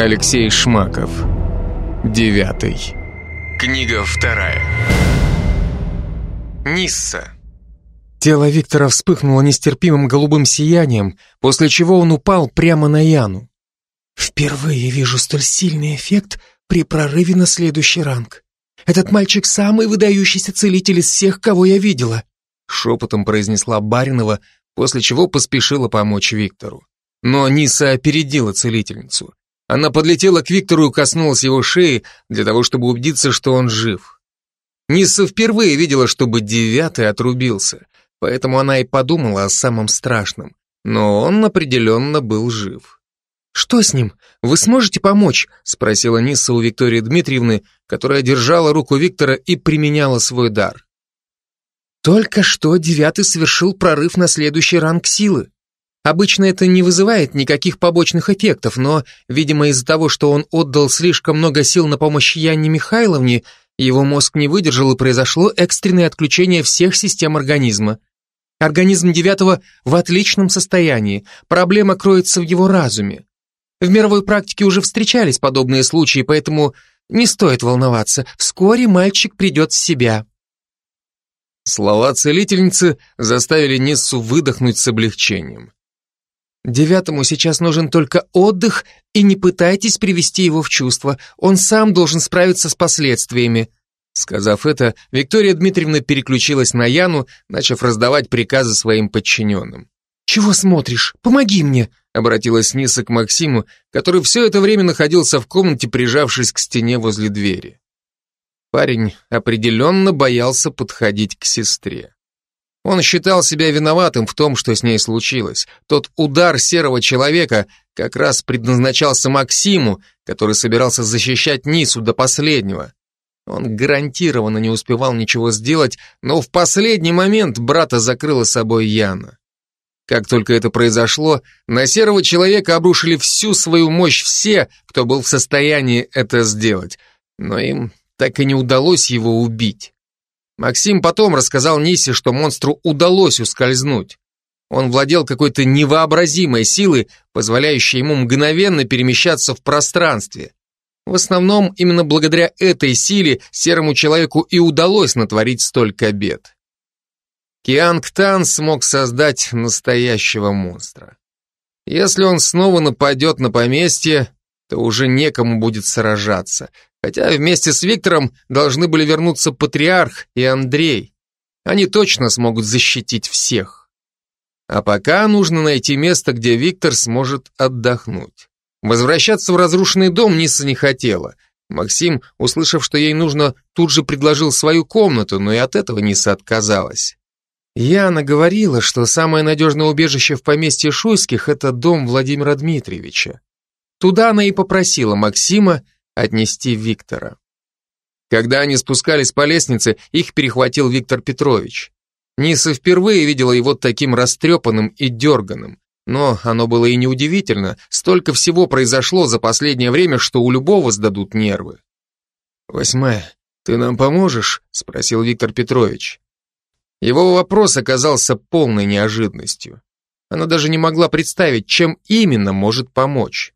Алексей Шмаков. Девятый. Книга вторая. Нисса. Тело Виктора вспыхнуло нестерпимым голубым сиянием, после чего он упал прямо на Яну. «Впервые вижу столь сильный эффект при прорыве на следующий ранг. Этот мальчик самый выдающийся целитель из всех, кого я видела», шепотом произнесла Баринова, после чего поспешила помочь Виктору. Но Ниса опередила целительницу. Она подлетела к Виктору и коснулась его шеи для того, чтобы убедиться, что он жив. Ниса впервые видела, чтобы девятый отрубился, поэтому она и подумала о самом страшном. Но он определенно был жив. «Что с ним? Вы сможете помочь?» — спросила Ниса у Виктории Дмитриевны, которая держала руку Виктора и применяла свой дар. «Только что девятый совершил прорыв на следующий ранг силы. Обычно это не вызывает никаких побочных эффектов, но, видимо, из-за того, что он отдал слишком много сил на помощь Янне Михайловне, его мозг не выдержал и произошло экстренное отключение всех систем организма. Организм девятого в отличном состоянии, проблема кроется в его разуме. В мировой практике уже встречались подобные случаи, поэтому не стоит волноваться, вскоре мальчик придет в себя. Слова целительницы заставили Ниссу выдохнуть с облегчением. Девятому сейчас нужен только отдых, и не пытайтесь привести его в чувство. Он сам должен справиться с последствиями. Сказав это, Виктория Дмитриевна переключилась на Яну, начав раздавать приказы своим подчиненным. «Чего смотришь? Помоги мне!» обратилась Ниса к Максиму, который все это время находился в комнате, прижавшись к стене возле двери. Парень определенно боялся подходить к сестре. Он считал себя виноватым в том, что с ней случилось. Тот удар серого человека как раз предназначался Максиму, который собирался защищать Нису до последнего. Он гарантированно не успевал ничего сделать, но в последний момент брата закрыла собой Яна. Как только это произошло, на серого человека обрушили всю свою мощь все, кто был в состоянии это сделать, но им так и не удалось его убить. Максим потом рассказал Нисе, что монстру удалось ускользнуть. Он владел какой-то невообразимой силой, позволяющей ему мгновенно перемещаться в пространстве. В основном именно благодаря этой силе серому человеку и удалось натворить столько бед. Кианг Тан смог создать настоящего монстра. Если он снова нападет на поместье, то уже некому будет сражаться, Хотя вместе с Виктором должны были вернуться Патриарх и Андрей. Они точно смогут защитить всех. А пока нужно найти место, где Виктор сможет отдохнуть. Возвращаться в разрушенный дом Ниса не хотела. Максим, услышав, что ей нужно, тут же предложил свою комнату, но и от этого Ниса отказалась. Яна говорила, что самое надежное убежище в поместье Шуйских – это дом Владимира Дмитриевича. Туда она и попросила Максима, отнести Виктора. Когда они спускались по лестнице, их перехватил Виктор Петрович. Ниса впервые видела его таким растрепанным и дерганым. Но оно было и неудивительно, столько всего произошло за последнее время, что у любого сдадут нервы. «Восьмая, ты нам поможешь?» — спросил Виктор Петрович. Его вопрос оказался полной неожиданностью. Она даже не могла представить, чем именно может помочь.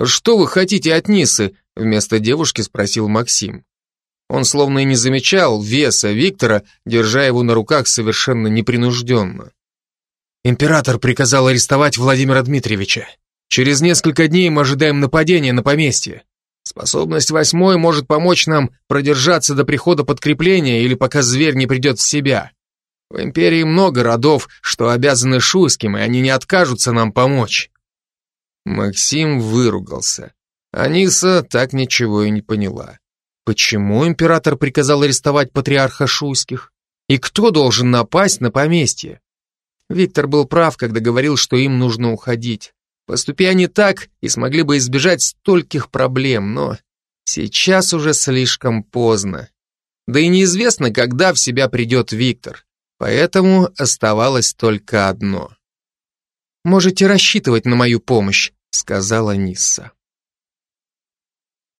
«Что вы хотите от Нисы?» Вместо девушки спросил Максим. Он словно и не замечал веса Виктора, держа его на руках совершенно непринужденно. Император приказал арестовать Владимира Дмитриевича. Через несколько дней мы ожидаем нападения на поместье. Способность восьмой может помочь нам продержаться до прихода подкрепления или пока зверь не придет в себя. В империи много родов, что обязаны Шуйским, и они не откажутся нам помочь. Максим выругался. Аниса так ничего и не поняла. Почему император приказал арестовать патриарха Шуйских? И кто должен напасть на поместье? Виктор был прав, когда говорил, что им нужно уходить. Поступи они так, и смогли бы избежать стольких проблем, но сейчас уже слишком поздно. Да и неизвестно, когда в себя придет Виктор, поэтому оставалось только одно. «Можете рассчитывать на мою помощь», — сказала Нисса.